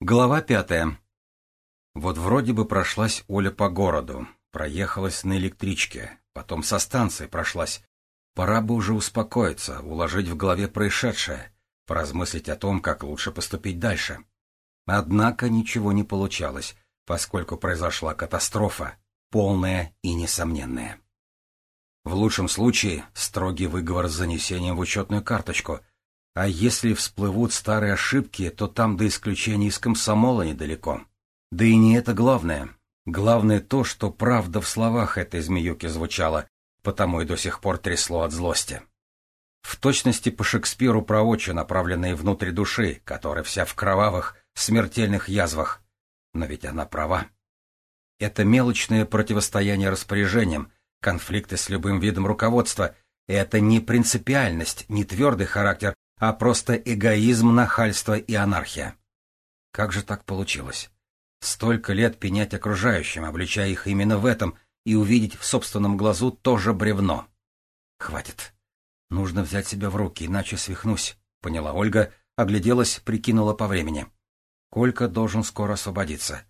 Глава пятая. Вот вроде бы прошлась Оля по городу, проехалась на электричке, потом со станции прошлась. Пора бы уже успокоиться, уложить в голове происшедшее, поразмыслить о том, как лучше поступить дальше. Однако ничего не получалось, поскольку произошла катастрофа, полная и несомненная. В лучшем случае строгий выговор с занесением в учетную карточку, а если всплывут старые ошибки, то там до исключения из комсомола недалеко. Да и не это главное. Главное то, что правда в словах этой змеюки звучала, потому и до сих пор трясло от злости. В точности по Шекспиру про очи, направленные внутрь души, которая вся в кровавых, смертельных язвах. Но ведь она права. Это мелочное противостояние распоряжениям, конфликты с любым видом руководства. Это не принципиальность, не твердый характер, а просто эгоизм, нахальство и анархия. Как же так получилось? Столько лет пенять окружающим, обличая их именно в этом, и увидеть в собственном глазу тоже бревно. Хватит. Нужно взять себя в руки, иначе свихнусь, поняла Ольга, огляделась, прикинула по времени. Колька должен скоро освободиться.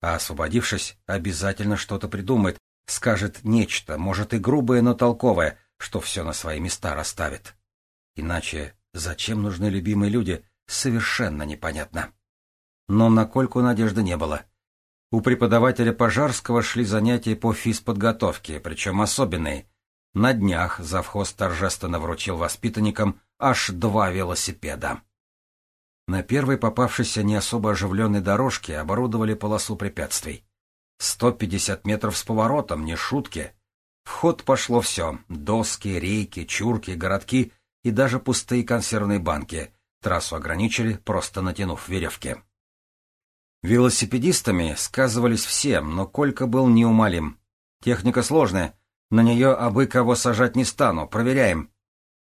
А освободившись, обязательно что-то придумает, скажет нечто, может и грубое, но толковое, что все на свои места расставит. Иначе Зачем нужны любимые люди, совершенно непонятно. Но на Кольку надежды не было. У преподавателя Пожарского шли занятия по физподготовке, причем особенные. На днях завхоз торжественно вручил воспитанникам аж два велосипеда. На первой попавшейся не особо оживленной дорожке оборудовали полосу препятствий. 150 метров с поворотом, не шутки. В ход пошло все — доски, рейки, чурки, городки и даже пустые консервные банки. Трассу ограничили, просто натянув веревки. Велосипедистами сказывались все, но Колька был неумолим. Техника сложная, на нее абы кого сажать не стану, проверяем.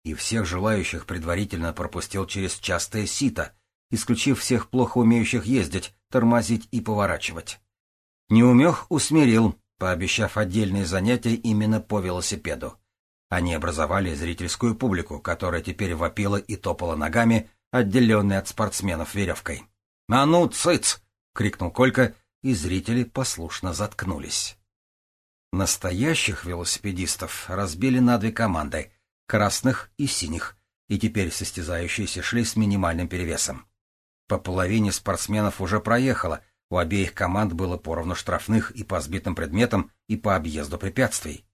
И всех желающих предварительно пропустил через частое сито, исключив всех плохо умеющих ездить, тормозить и поворачивать. Неумех усмирил, пообещав отдельные занятия именно по велосипеду. Они образовали зрительскую публику, которая теперь вопила и топала ногами, отделенной от спортсменов веревкой. «А ну, цыц!» — крикнул Колька, и зрители послушно заткнулись. Настоящих велосипедистов разбили на две команды — красных и синих, и теперь состязающиеся шли с минимальным перевесом. По половине спортсменов уже проехало, у обеих команд было поровну штрафных и по сбитым предметам, и по объезду препятствий.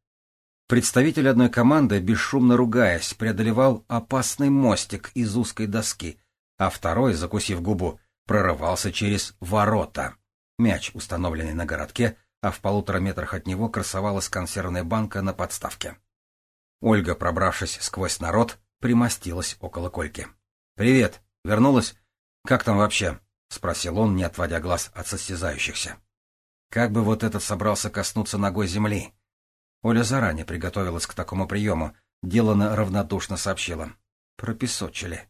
Представитель одной команды, бесшумно ругаясь, преодолевал опасный мостик из узкой доски, а второй, закусив губу, прорывался через ворота. Мяч, установленный на городке, а в полутора метрах от него красовалась консервная банка на подставке. Ольга, пробравшись сквозь народ, примостилась около Кольки. «Привет! Вернулась? Как там вообще?» — спросил он, не отводя глаз от состязающихся. Как бы вот этот собрался коснуться ногой земли? Оля заранее приготовилась к такому приему, делано равнодушно сообщила. Пропесочили.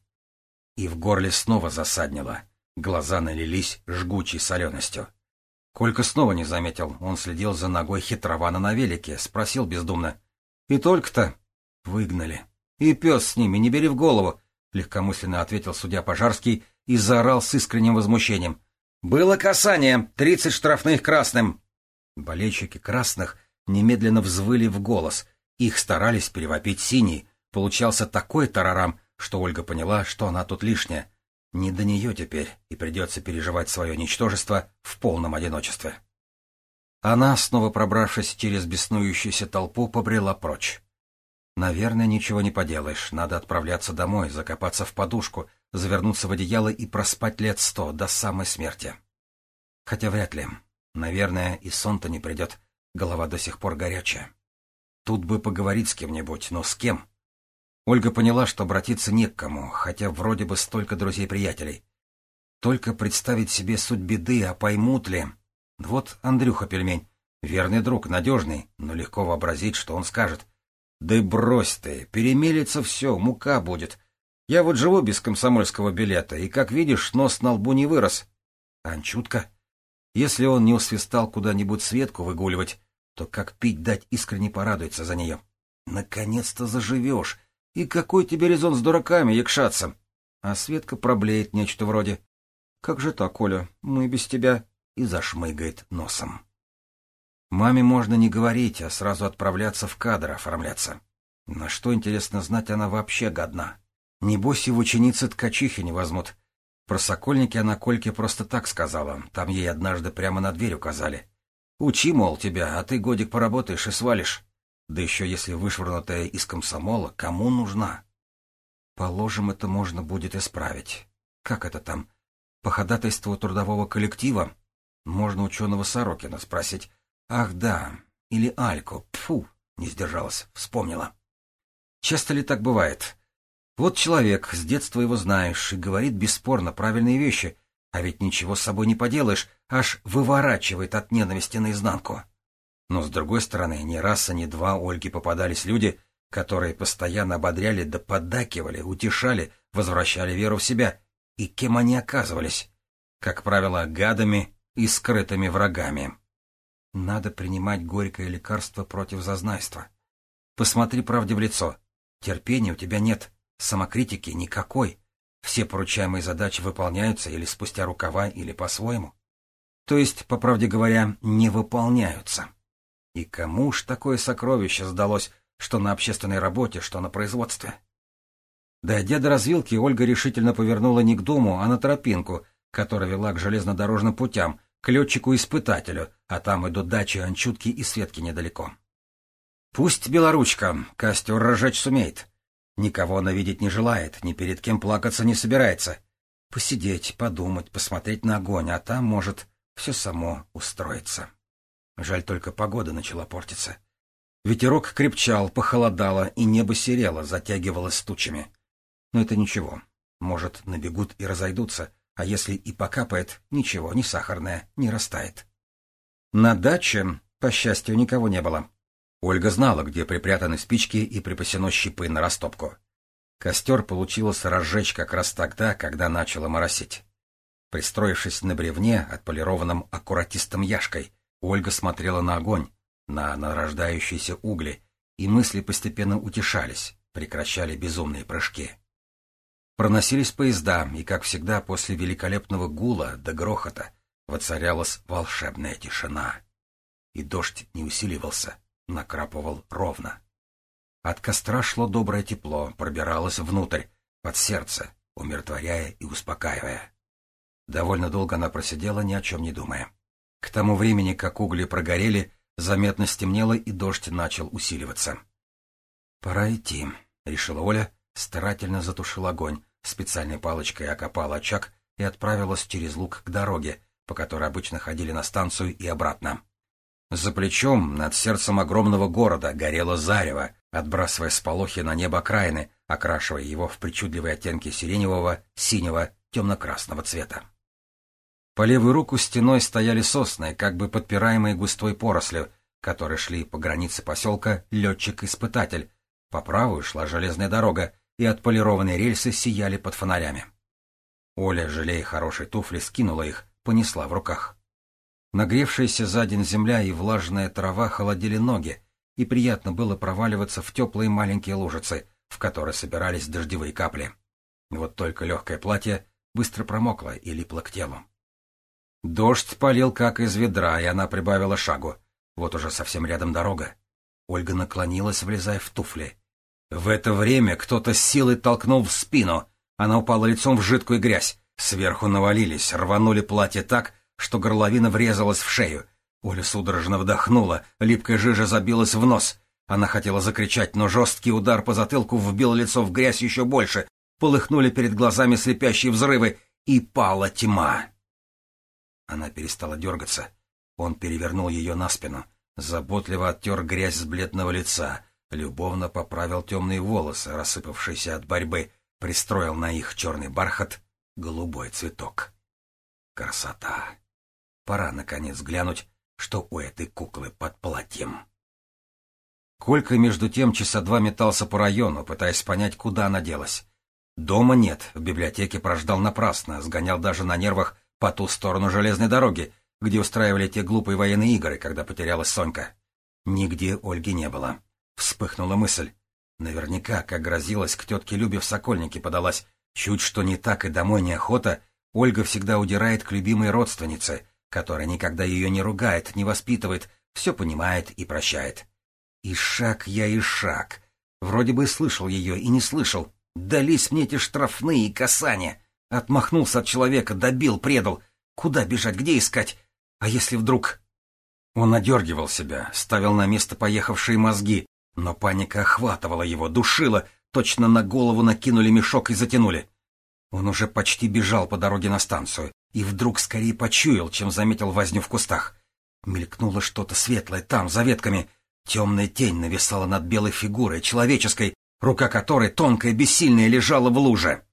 И в горле снова засаднило. Глаза налились жгучей соленостью. Колька снова не заметил, он следил за ногой хитрована на велике, спросил бездумно. — И только-то? — Выгнали. — И пес с ними, не бери в голову, — легкомысленно ответил судья Пожарский и заорал с искренним возмущением. — Было касание, тридцать штрафных красным. Болельщики красных немедленно взвыли в голос. Их старались перевопить синий. Получался такой тарарам, что Ольга поняла, что она тут лишняя. Не до нее теперь, и придется переживать свое ничтожество в полном одиночестве. Она, снова пробравшись через беснующуюся толпу, побрела прочь. Наверное, ничего не поделаешь, надо отправляться домой, закопаться в подушку, завернуться в одеяло и проспать лет сто до самой смерти. Хотя вряд ли. Наверное, и сон-то не придет. Голова до сих пор горячая. Тут бы поговорить с кем-нибудь, но с кем? Ольга поняла, что обратиться не к кому, хотя вроде бы столько друзей-приятелей. Только представить себе суть беды, а поймут ли? Вот Андрюха Пельмень, верный друг, надежный, но легко вообразить, что он скажет. Да брось ты, перемелется все, мука будет. Я вот живу без комсомольского билета, и, как видишь, нос на лбу не вырос. Анчутка? Если он не усвистал куда-нибудь Светку выгуливать, то как пить дать искренне порадуется за нее. Наконец-то заживешь. И какой тебе резон с дураками якшаться? А Светка проблеет нечто вроде. Как же так, Оля? Мы без тебя...» И зашмыгает носом. Маме можно не говорить, а сразу отправляться в кадр оформляться. На что, интересно знать, она вообще годна? Небось в ученицы ткачихи не возьмут. Про сокольники она Кольке просто так сказала. Там ей однажды прямо на дверь указали. Учи, мол, тебя, а ты годик поработаешь и свалишь. Да еще если вышвырнутая из комсомола, кому нужна? Положим, это можно будет исправить. Как это там? По ходатайству трудового коллектива? Можно ученого Сорокина спросить. Ах, да. Или Альку. Пфу, не сдержалась, вспомнила. Часто ли так бывает? Вот человек, с детства его знаешь, и говорит бесспорно правильные вещи, а ведь ничего с собой не поделаешь, аж выворачивает от ненависти наизнанку. Но, с другой стороны, ни раз, ни два Ольге попадались люди, которые постоянно ободряли да поддакивали, утешали, возвращали веру в себя. И кем они оказывались? Как правило, гадами и скрытыми врагами. Надо принимать горькое лекарство против зазнайства. Посмотри правде в лицо. Терпения у тебя нет, самокритики никакой. Все поручаемые задачи выполняются или спустя рукава, или по-своему. То есть, по правде говоря, не выполняются. И кому ж такое сокровище сдалось, что на общественной работе, что на производстве? Дойдя до развилки, Ольга решительно повернула не к дому, а на тропинку, которая вела к железнодорожным путям, к летчику-испытателю, а там идут дачи Анчутки и Светки недалеко. Пусть белоручка, костер разжечь сумеет. Никого она видеть не желает, ни перед кем плакаться не собирается. Посидеть, подумать, посмотреть на огонь, а там, может, все само устроится. Жаль, только погода начала портиться. Ветерок крепчал, похолодало, и небо серело, затягивалось тучами. Но это ничего. Может, набегут и разойдутся, а если и покапает, ничего, не сахарное, не растает. На даче, по счастью, никого не было. Ольга знала, где припрятаны спички и припасено щипы на растопку. Костер получилось разжечь как раз тогда, когда начало моросить. Пристроившись на бревне, отполированном аккуратистом яшкой, Ольга смотрела на огонь, на нарождающиеся угли, и мысли постепенно утешались, прекращали безумные прыжки. Проносились поезда, и, как всегда, после великолепного гула до грохота воцарялась волшебная тишина. И дождь не усиливался, накрапывал ровно. От костра шло доброе тепло, пробиралось внутрь, под сердце, умиротворяя и успокаивая. Довольно долго она просидела, ни о чем не думая. К тому времени, как угли прогорели, заметно стемнело, и дождь начал усиливаться. «Пора идти», — решила Оля, старательно затушила огонь, специальной палочкой окопала очаг и отправилась через луг к дороге, по которой обычно ходили на станцию и обратно. За плечом, над сердцем огромного города, горело зарево, отбрасывая сполохи на небо окраины, окрашивая его в причудливые оттенки сиреневого, синего, темно-красного цвета. По левую руку стеной стояли сосны, как бы подпираемые густой порослью, которые шли по границе поселка летчик-испытатель. По правую шла железная дорога, и отполированные рельсы сияли под фонарями. Оля, жалея хорошей туфли, скинула их, понесла в руках. Нагревшаяся за день земля и влажная трава холодили ноги, и приятно было проваливаться в теплые маленькие лужицы, в которые собирались дождевые капли. Вот только легкое платье быстро промокло и липло к телу. Дождь полил как из ведра, и она прибавила шагу. Вот уже совсем рядом дорога. Ольга наклонилась, влезая в туфли. В это время кто-то с силой толкнул в спину. Она упала лицом в жидкую грязь. Сверху навалились, рванули платье так, что горловина врезалась в шею. Оля судорожно вдохнула, липкая жижа забилась в нос. Она хотела закричать, но жесткий удар по затылку вбил лицо в грязь еще больше. Полыхнули перед глазами слепящие взрывы, и пала тьма. Она перестала дергаться. Он перевернул ее на спину, заботливо оттер грязь с бледного лица, любовно поправил темные волосы, рассыпавшиеся от борьбы, пристроил на их черный бархат голубой цветок. Красота! Пора, наконец, глянуть, что у этой куклы под платьем. Колька, между тем, часа два метался по району, пытаясь понять, куда она делась. Дома нет, в библиотеке прождал напрасно, сгонял даже на нервах по ту сторону железной дороги, где устраивали те глупые военные игры, когда потерялась Сонька. Нигде Ольги не было. Вспыхнула мысль. Наверняка, как грозилась к тетке Любе в Сокольнике подалась, чуть что не так и домой неохота, Ольга всегда удирает к любимой родственнице, которая никогда ее не ругает, не воспитывает, все понимает и прощает. И шаг я и шаг. Вроде бы слышал ее и не слышал. Дались мне эти штрафные касания. Отмахнулся от человека, добил, предал. Куда бежать, где искать? А если вдруг... Он одергивал себя, ставил на место поехавшие мозги, но паника охватывала его, душила, точно на голову накинули мешок и затянули. Он уже почти бежал по дороге на станцию, и вдруг скорее почуял, чем заметил возню в кустах. Мелькнуло что-то светлое там, за ветками. Темная тень нависала над белой фигурой, человеческой, рука которой, тонкая, бессильная, лежала в луже.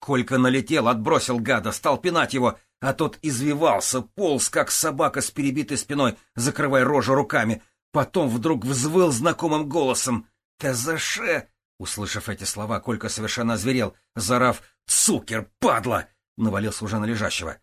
Колька налетел, отбросил гада, стал пинать его, а тот извивался, полз, как собака с перебитой спиной, закрывая рожу руками. Потом вдруг взвыл знакомым голосом. «ТЗШ!» Услышав эти слова, Колька совершенно озверел, зарав «Цукер, падла!» Навалился уже на лежащего.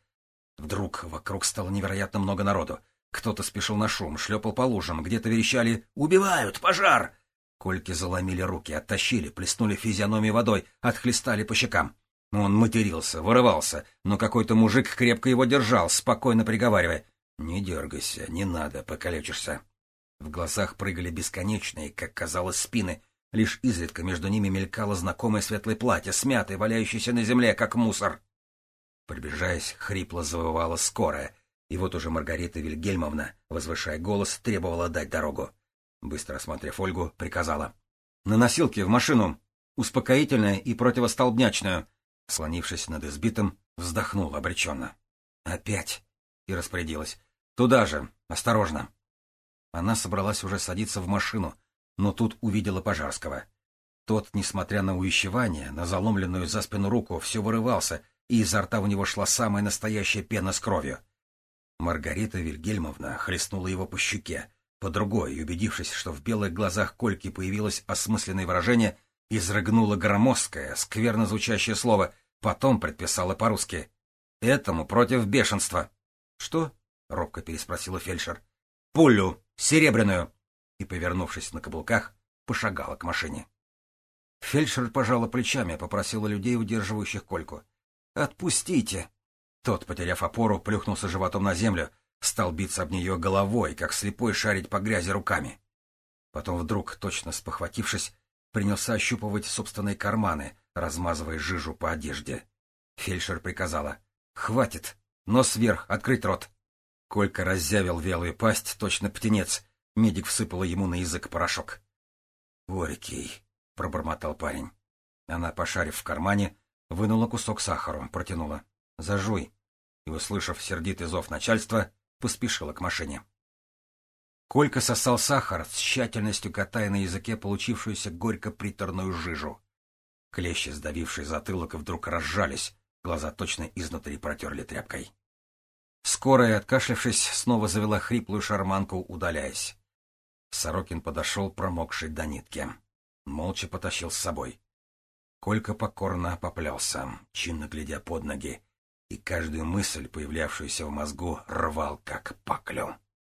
Вдруг вокруг стало невероятно много народу. Кто-то спешил на шум, шлепал по лужам, где-то верещали «Убивают! Пожар!» Кольки заломили руки, оттащили, плеснули физиономии водой, отхлестали по щекам. Он матерился, вырывался, но какой-то мужик крепко его держал, спокойно приговаривая «Не дергайся, не надо, покалечишься». В глазах прыгали бесконечные, как казалось, спины. Лишь изредка между ними мелькало знакомое светлое платье, смятое, валяющееся на земле, как мусор. Приближаясь, хрипло завывала скорая, и вот уже Маргарита Вильгельмовна, возвышая голос, требовала дать дорогу. Быстро осмотрев Ольгу, приказала. — На носилки, в машину! Успокоительное и противостолбнячную! Слонившись над избитым, вздохнул обреченно. — Опять! — и распорядилась. — Туда же! Осторожно! Она собралась уже садиться в машину, но тут увидела Пожарского. Тот, несмотря на увещевание, на заломленную за спину руку, все вырывался и изо рта у него шла самая настоящая пена с кровью. Маргарита Вильгельмовна хлестнула его по щеке, по другой, убедившись, что в белых глазах Кольки появилось осмысленное выражение, изрыгнула громоздкое, скверно звучащее слово, потом предписала по-русски. «Этому против бешенства». «Что?» — робко переспросила фельдшер. «Пулю! Серебряную!» И, повернувшись на каблуках, пошагала к машине. Фельдшер пожала плечами, попросила людей, удерживающих Кольку. «Отпустите!» Тот, потеряв опору, плюхнулся животом на землю, стал биться об нее головой, как слепой шарить по грязи руками. Потом вдруг, точно спохватившись, принялся ощупывать собственные карманы, размазывая жижу по одежде. Фельдшер приказала. «Хватит! Нос вверх, открыть рот!» Колька раззявил вялую пасть, точно птенец. Медик всыпала ему на язык порошок. «Горький!» — пробормотал парень. Она, пошарив в кармане, Вынула кусок сахара, протянула. «Зажуй!» И, услышав сердитый зов начальства, поспешила к машине. Колька сосал сахар, с тщательностью катая на языке получившуюся горько-приторную жижу. Клещи, сдавившие затылок, вдруг разжались, глаза точно изнутри протерли тряпкой. Скорая, откашлявшись, снова завела хриплую шарманку, удаляясь. Сорокин подошел, промокший до нитки. Молча потащил с собой. Колька покорно поплелся, чинно глядя под ноги, и каждую мысль, появлявшуюся в мозгу, рвал как паклю.